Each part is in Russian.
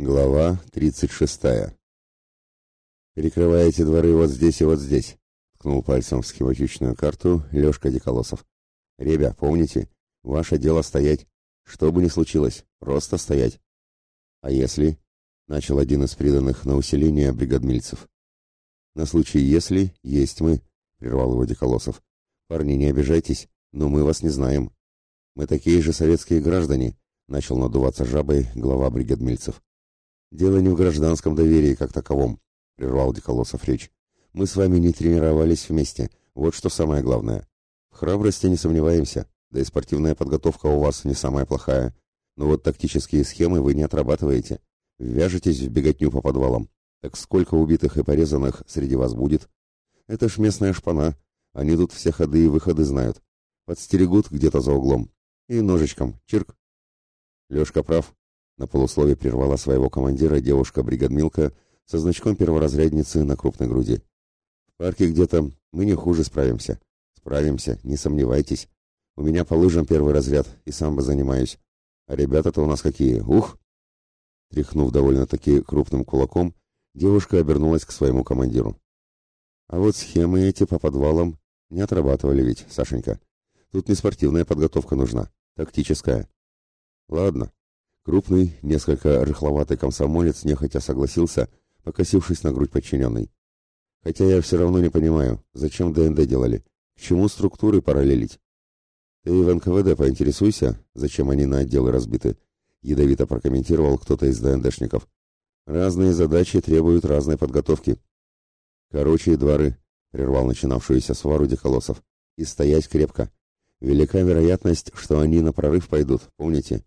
Глава 36. «Перекрываете дворы вот здесь и вот здесь», — ткнул пальцем в схематичную карту Лёшка Диколосов. «Ребя, помните, ваше дело стоять. Что бы ни случилось, просто стоять». «А если?» — начал один из приданных на усиление бригадмильцев. «На случай «если» есть мы», — прервал его Диколосов. «Парни, не обижайтесь, но мы вас не знаем. Мы такие же советские граждане», — начал надуваться жабой глава бригадмильцев. Дело не в гражданском доверии как таковом, прервал Диколосов речь. Мы с вами не тренировались вместе. Вот что самое главное. В храбрости не сомневаемся, да и спортивная подготовка у вас не самая плохая. Но вот тактические схемы вы не отрабатываете. Вяжетесь в беготню по подвалам. Так сколько убитых и порезанных среди вас будет? Это ж местная шпана. Они тут все ходы и выходы знают. Подстерегут где-то за углом. И ножичком. Чирк. Лёшка прав. На полуслове прервала своего командира девушка-бригадмилка со значком перворазрядницы на крупной груди. В парке где-то мы не хуже справимся. Справимся, не сомневайтесь. У меня по лыжам первый разряд, и сам бы занимаюсь. А ребята-то у нас какие, ух! Тряхнув довольно-таки крупным кулаком, девушка обернулась к своему командиру. А вот схемы эти по подвалам не отрабатывали ведь, Сашенька. Тут не спортивная подготовка нужна, тактическая. Ладно, Крупный, несколько рыхловатый комсомолец нехотя согласился, покосившись на грудь подчиненной. Хотя я все равно не понимаю, зачем ДНД делали, к чему структуры параллелить. Ты в НКВД поинтересуйся, зачем они на отделы разбиты, ядовито прокомментировал кто-то из ДНДшников. Разные задачи требуют разной подготовки. Короче, дворы, прервал начинавшуюся свару Деколосов. И стоять крепко. Велика вероятность, что они на прорыв пойдут, помните?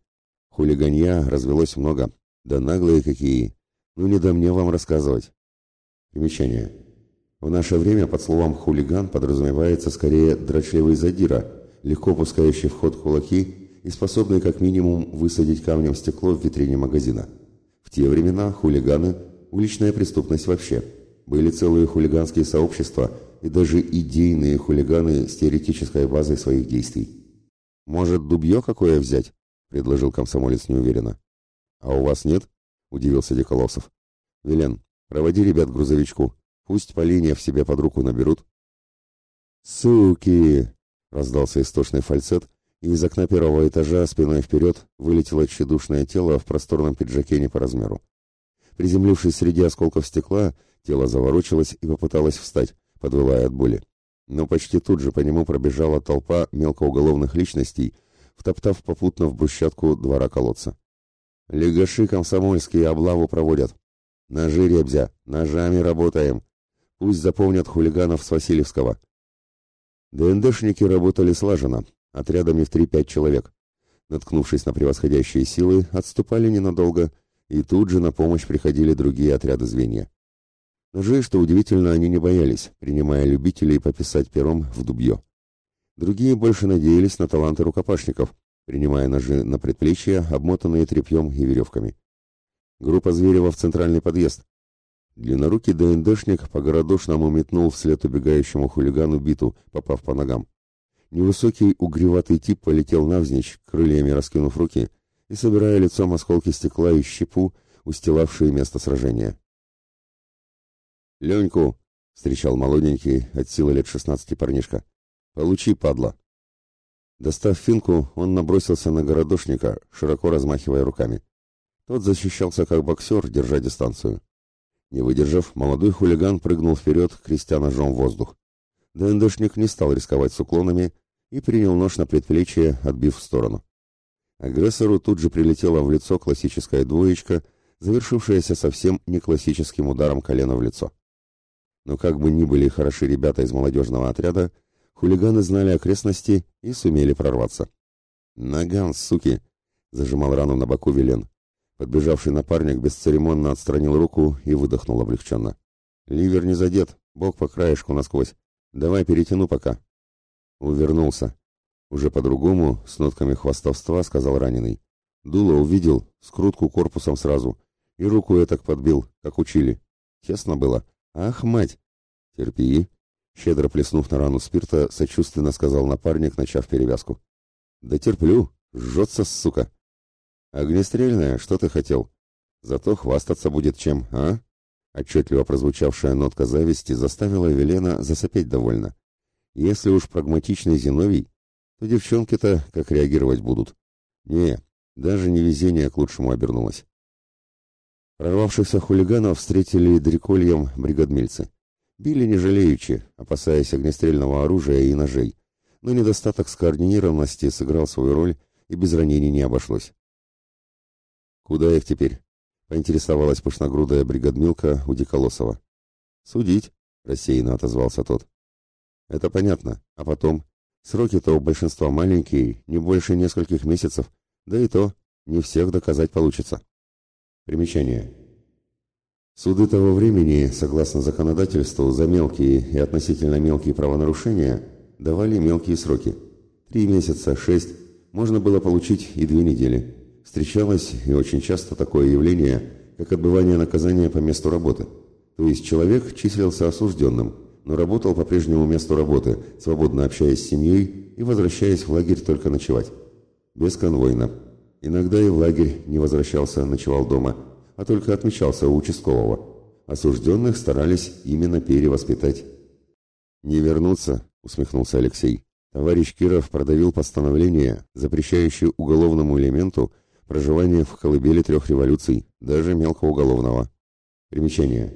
Хулиганья развелось много. Да наглые какие. Ну не до мне вам рассказывать. Примечание. В наше время под словом «хулиган» подразумевается скорее дрочливый задира, легко пускающий в ход кулаки и способный как минимум высадить камнем стекло в витрине магазина. В те времена хулиганы – уличная преступность вообще. Были целые хулиганские сообщества и даже идейные хулиганы с теоретической базой своих действий. Может, дубье какое взять? Предложил комсомолец неуверенно. А у вас нет? удивился Деколосов. Велен, проводи ребят к грузовичку. Пусть Полине в себе под руку наберут. Суки! раздался истошный фальцет, и из окна первого этажа спиной вперед вылетело тщедушное тело в просторном пиджаке не по размеру. Приземлившись среди осколков стекла, тело заворочилось и попыталось встать, подвывая от боли. Но почти тут же по нему пробежала толпа мелкоуголовных личностей, втоптав попутно в брусчатку двора колодца. Легаши комсомольские облаву проводят. Ножи, ребзя, ножами работаем. Пусть запомнят хулиганов с Васильевского. ДНДшники работали слаженно, отрядами в 3-5 человек. Наткнувшись на превосходящие силы, отступали ненадолго, и тут же на помощь приходили другие отряды звенья. Ножей, что удивительно, они не боялись, принимая любителей пописать пером в дубье. Другие больше надеялись на таланты рукопашников, принимая ножи на предплечья, обмотанные тряпьем и веревками. Группа Зверева в центральный подъезд. Длиннорукий ДНДшник по-городошному метнул вслед убегающему хулигану биту, попав по ногам. Невысокий угреватый тип полетел навзничь, крыльями раскинув руки и собирая лицом осколки стекла и щепу, устилавшие место сражения. «Леньку!» — встречал молоденький, от силы лет шестнадцати парнишка. Получи, падла. Достав финку, он набросился на городошника, широко размахивая руками. Тот защищался как боксер, держа дистанцию. Не выдержав, молодой хулиган прыгнул вперед, крестя ножом в воздух. ДНДшник не стал рисковать с уклонами и принял нож на предплечье, отбив в сторону. Агрессору тут же прилетела в лицо классическая двоечка, завершившаяся совсем не классическим ударом колена в лицо. Но как бы ни были хороши ребята из молодежного отряда, Хулиганы знали окрестности и сумели прорваться. «Наган, суки!» — зажимал рану на боку Вилен. Подбежавший напарник бесцеремонно отстранил руку и выдохнул облегченно. «Ливер не задет, бок по краешку насквозь. Давай перетяну пока». Увернулся. Уже по-другому, с нотками хвастовства, сказал раненый. Дуло увидел, скрутку корпусом сразу. И руку я так подбил, как учили. Тесно было. Ах, мать! Терпи, Щедро плеснув на рану спирта, сочувственно сказал напарник, начав перевязку. «Да терплю, жжется, сука!» «Огнестрельная, что ты хотел?» Зато хвастаться будет чем, а? Отчетливо прозвучавшая нотка зависти заставила Велена засопеть довольно. Если уж прагматичный Зиновий, то девчонки-то как реагировать будут? Не, даже невезение к лучшему обернулось. Прорвавшихся хулиганов встретили дрекольем бригадмельцы. Били не жалеючи, опасаясь огнестрельного оружия и ножей, но недостаток скоординированности сыграл свою роль, и без ранений не обошлось. «Куда их теперь?» — поинтересовалась пышногрудая бригадмилка у Диколосова. «Судить», — рассеянно отозвался тот. «Это понятно. А потом? Сроки-то у большинства маленькие, не больше нескольких месяцев, да и то не всех доказать получится». Примечание. Суды того времени, согласно законодательству, за мелкие и относительно мелкие правонарушения давали мелкие сроки. Три месяца, шесть, можно было получить и две недели. Встречалось и очень часто такое явление, как отбывание наказания по месту работы. То есть человек числился осужденным, но работал по прежнему месту работы, свободно общаясь с семьей и возвращаясь в лагерь только ночевать. Бесконвойно. Иногда и в лагерь не возвращался, ночевал дома, а только отмечался у участкового. Осужденных старались именно перевоспитать. «Не вернуться», — усмехнулся Алексей. Товарищ Киров продавил постановление, запрещающее уголовному элементу проживание в колыбели трех революций, даже мелкоуголовного. Примечание.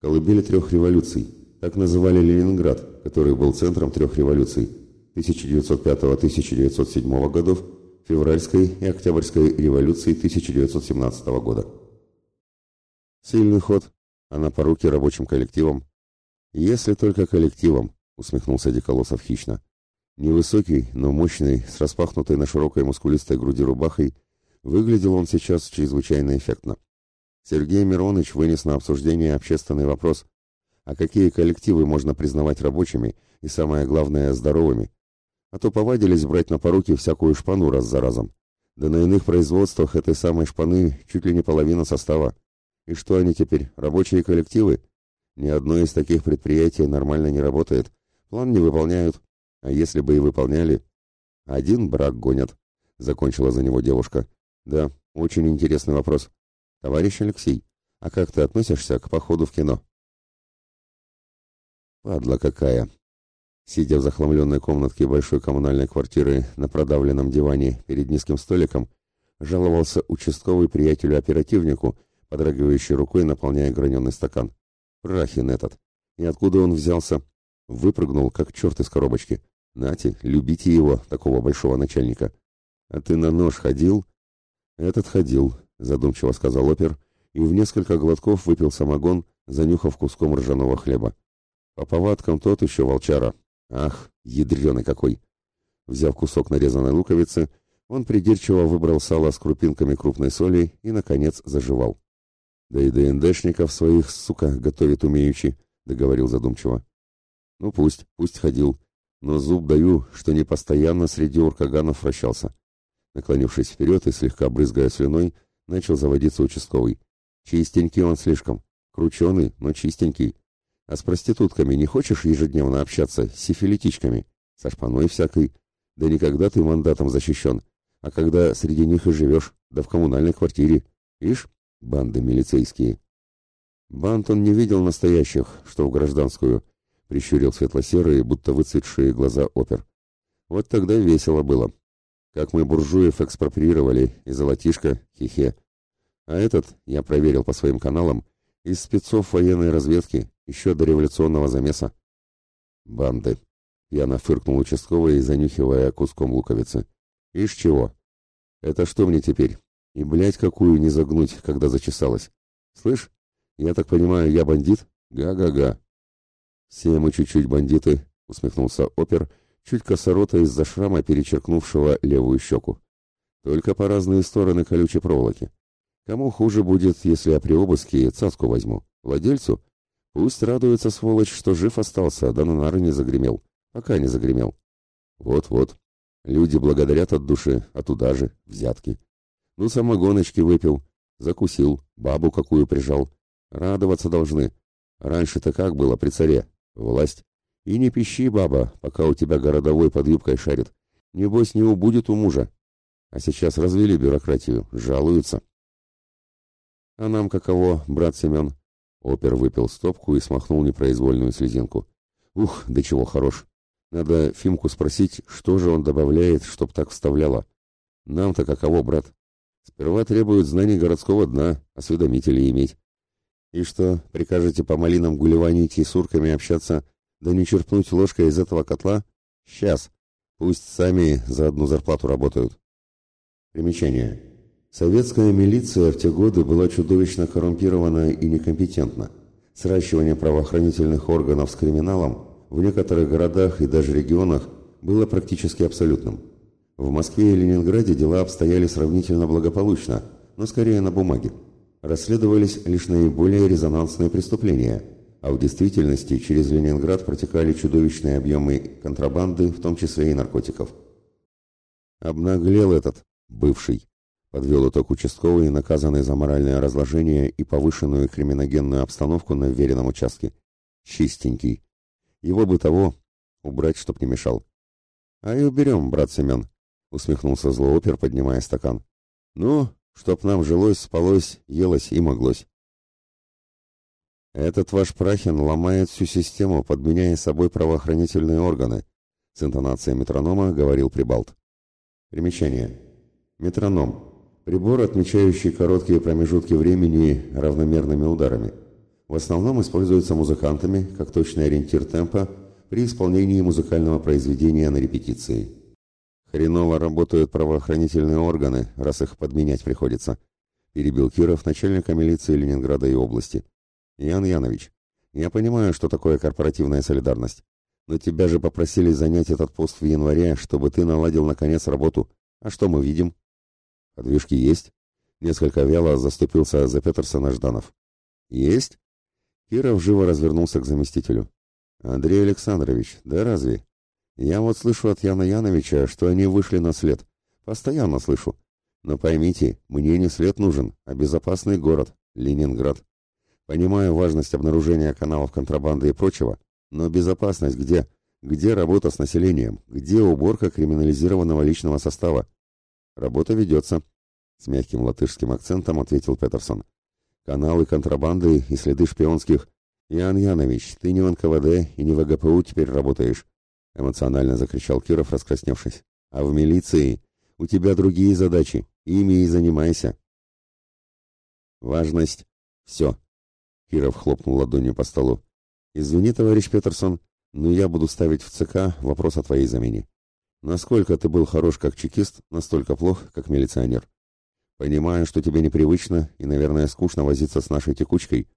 Колыбели трех революций. Так называли Ленинград, который был центром трех революций 1905-1907 годов, февральской и октябрьской революции 1917 года. Сильный ход, а на поруки рабочим коллективам. Если только коллективом, усмехнулся Диколосов хищно. Невысокий, но мощный, с распахнутой на широкой мускулистой груди рубахой, выглядел он сейчас чрезвычайно эффектно. Сергей Миронович вынес на обсуждение общественный вопрос, а какие коллективы можно признавать рабочими и, самое главное, здоровыми. А то повадились брать на поруки всякую шпану раз за разом. Да на иных производствах этой самой шпаны чуть ли не половина состава. И что они теперь, рабочие коллективы? Ни одно из таких предприятий нормально не работает, план не выполняют, а если бы и выполняли? Один брак гонят, закончила за него девушка. Да, очень интересный вопрос. Товарищ Алексей, а как ты относишься к походу в кино? Падла какая. Сидя в захламленной комнатке большой коммунальной квартиры на продавленном диване перед низким столиком, жаловался участковый приятелю-оперативнику, подрагивающий рукой, наполняя граненый стакан. Прахин этот. И откуда он взялся? Выпрыгнул, как черт из коробочки. Нате, любите его, такого большого начальника. А ты на нож ходил? Этот ходил, задумчиво сказал опер, и в несколько глотков выпил самогон, занюхав куском ржаного хлеба. По повадкам тот еще волчара. Ах, ядреный какой! Взяв кусок нарезанной луковицы, он придирчиво выбрал сало с крупинками крупной соли и, наконец, заживал. «Да и ДНДшников своих, сука, готовит умеючи», — договорил задумчиво. «Ну пусть, пусть ходил но зуб даю, что не постоянно среди уркаганов вращался. Наклонившись вперед и слегка брызгая слюной, начал заводиться участковый. Чистенький он слишком, крученый, но чистенький. А с проститутками не хочешь ежедневно общаться, с сифилитичками, со шпаной всякой? Да никогда ты мандатом защищен, а когда среди них и живешь, да в коммунальной квартире. Ишь, банды милицейские. Банд он не видел настоящих, что в гражданскую, — прищурил светло-серые, будто выцветшие глаза опер. «Вот тогда весело было. Как мы буржуев экспроприировали, и золотишко, хихе. А этот, я проверил по своим каналам, из спецов военной разведки, еще до революционного замеса». «Банды», — пьяно фыркнул участковый, занюхивая куском луковицы. «Ишь чего? Это что мне теперь? И, блядь, какую не загнуть, когда зачесалась? Слышь, я так понимаю, я бандит? Га-га-га». «Все мы чуть-чуть бандиты», — усмехнулся опер, чуть косорота из-за шрама, перечеркнувшего левую щеку. «Только по разные стороны колючей проволоки. Кому хуже будет, если я при обыске цацку возьму? Владельцу? Пусть радуется, сволочь, что жив остался, да на нары не загремел. Пока не загремел. Вот-вот. Люди благодарят от души, а туда же взятки. Ну, самогоночки выпил, закусил, бабу какую прижал. Радоваться должны. Раньше-то как было при царе? Власть. И не пищи, баба, пока у тебя городовой под юбкой шарит. Небось, не убудет у мужа. А сейчас развели бюрократию, жалуются. А нам каково, брат Семен? Опер выпил стопку и смахнул непроизвольную слезинку. Ух, да чего хорош. Надо Фимку спросить, что же он добавляет, чтоб так вставляло. Нам-то каково, брат? Сперва требуют знаний городского дна, осведомителей иметь. И что, прикажете по малинам гулеванить и с урками общаться, да не черпнуть ложкой из этого котла? Сейчас. Пусть сами за одну зарплату работают. Примечание. Советская милиция в те годы была чудовищно коррумпирована и некомпетентна. Сращивание правоохранительных органов с криминалом в некоторых городах и даже регионах было практически абсолютным. В Москве и Ленинграде дела обстояли сравнительно благополучно, но скорее на бумаге. Расследовались лишь наиболее резонансные преступления, а в действительности через Ленинград протекали чудовищные объемы контрабанды, в том числе и наркотиков. Обнаглел этот, бывший, подвел итог участковый, наказанный за моральное разложение и повышенную криминогенную обстановку на вверенном участке. Чистенький. Его бы того убрать, чтоб не мешал. А и уберем, брат Семен, усмехнулся злоопер, поднимая стакан. Ну, чтоб нам жилось, спалось, елось и моглось. Этот ваш Прахин ломает всю систему, подменяя собой правоохранительные органы, с интонацией метронома говорил Прибалт. Примечание. Метроном. Прибор, отмечающий короткие промежутки времени равномерными ударами. В основном используется музыкантами как точный ориентир темпа при исполнении музыкального произведения на репетиции. Хреново работают правоохранительные органы, раз их подменять приходится, перебил Киров, начальника милиции Ленинграда и области. Ян Янович, я понимаю, что такое корпоративная солидарность, но тебя же попросили занять этот пост в январе, чтобы ты наладил наконец работу. А что мы видим? Подвижки есть? Несколько вяло заступился за Петерсона Жданов. Есть? Киров живо развернулся к заместителю. Андрей Александрович, да разве? Я вот слышу от Яна Яновича, что они вышли на след. Постоянно слышу. Но поймите, мне не след нужен, а безопасный город, Ленинград. Понимаю важность обнаружения каналов контрабанды и прочего, но безопасность где? Где работа с населением? Где уборка криминализированного личного состава? Работа ведется, с мягким латышским акцентом ответил Петерсон. Каналы контрабанды и следы шпионских. Ян Янович, ты не в НКВД и не в ГПУ теперь работаешь эмоционально закричал Киров, раскрасневшись. А в милиции у тебя другие задачи, ими и занимайся. Важность. Все. Киров хлопнул ладонью по столу. Извини, товарищ Петерсон, но я буду ставить в ЦК вопрос о твоей замене. Насколько ты был хорош как чекист, настолько плох, как милиционер. Понимаю, что тебе непривычно и, наверное, скучно возиться с нашей текучкой,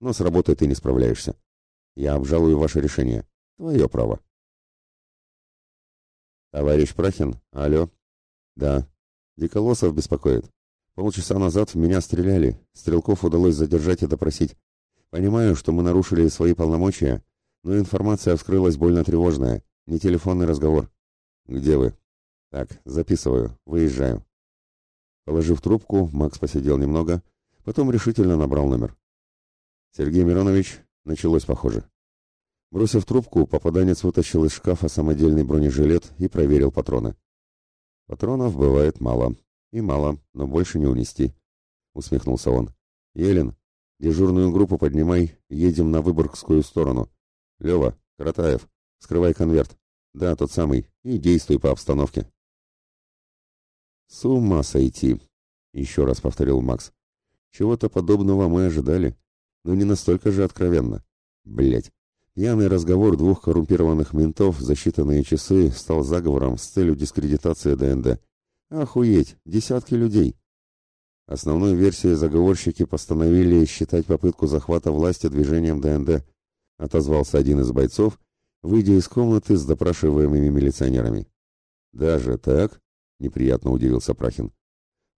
но с работой ты не справляешься. Я обжалую ваше решение. Твое право. «Товарищ Прахин? Алло?» «Да». «Диколосов беспокоит. Полчаса назад в меня стреляли. Стрелков удалось задержать и допросить. Понимаю, что мы нарушили свои полномочия, но информация вскрылась больно тревожная. Не телефонный разговор». «Где вы?» «Так, записываю. Выезжаю». Положив трубку, Макс посидел немного, потом решительно набрал номер. «Сергей Миронович, началось, похоже. Бросив трубку, попаданец вытащил из шкафа самодельный бронежилет и проверил патроны. Патронов бывает мало. И мало, но больше не унести. Усмехнулся он. Елен, дежурную группу поднимай, едем на Выборгскую сторону. Лева, Каратаев, скрывай конверт. Да, тот самый. И действуй по обстановке. С ума сойти, еще раз повторил Макс. Чего-то подобного мы ожидали, но не настолько же откровенно. Блять. Пьяный разговор двух коррумпированных ментов за считанные часы стал заговором с целью дискредитации ДНД. Охуеть, десятки людей. Основной версией заговорщики постановили считать попытку захвата власти движением ДНД, отозвался один из бойцов, выйдя из комнаты с допрашиваемыми милиционерами. Даже так? неприятно удивился Прахин.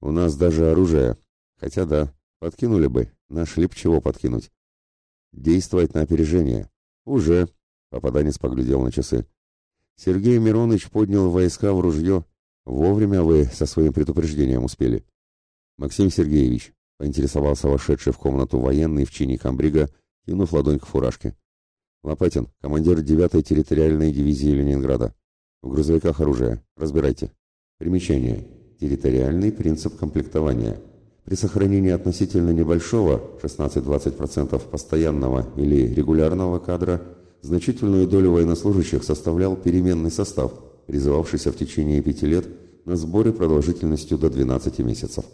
У нас даже оружие. Хотя да, подкинули бы, нашли б чего подкинуть. Действовать на опережение. «Уже», — попаданец поглядел на часы. «Сергей Миронович поднял войска в ружье. Вовремя вы со своим предупреждением успели». «Максим Сергеевич», — поинтересовался вошедший в комнату военный в чине комбрига, кинув ладонь к фуражке. «Лопатин, командир 9-й территориальной дивизии Ленинграда. В грузовиках оружие. Разбирайте». Примечание. Территориальный принцип комплектования. При сохранении относительно небольшого, 16-20% постоянного или регулярного кадра, значительную долю военнослужащих составлял переменный состав, призывавшийся в течение пяти лет на сборе продолжительностью до 12 месяцев.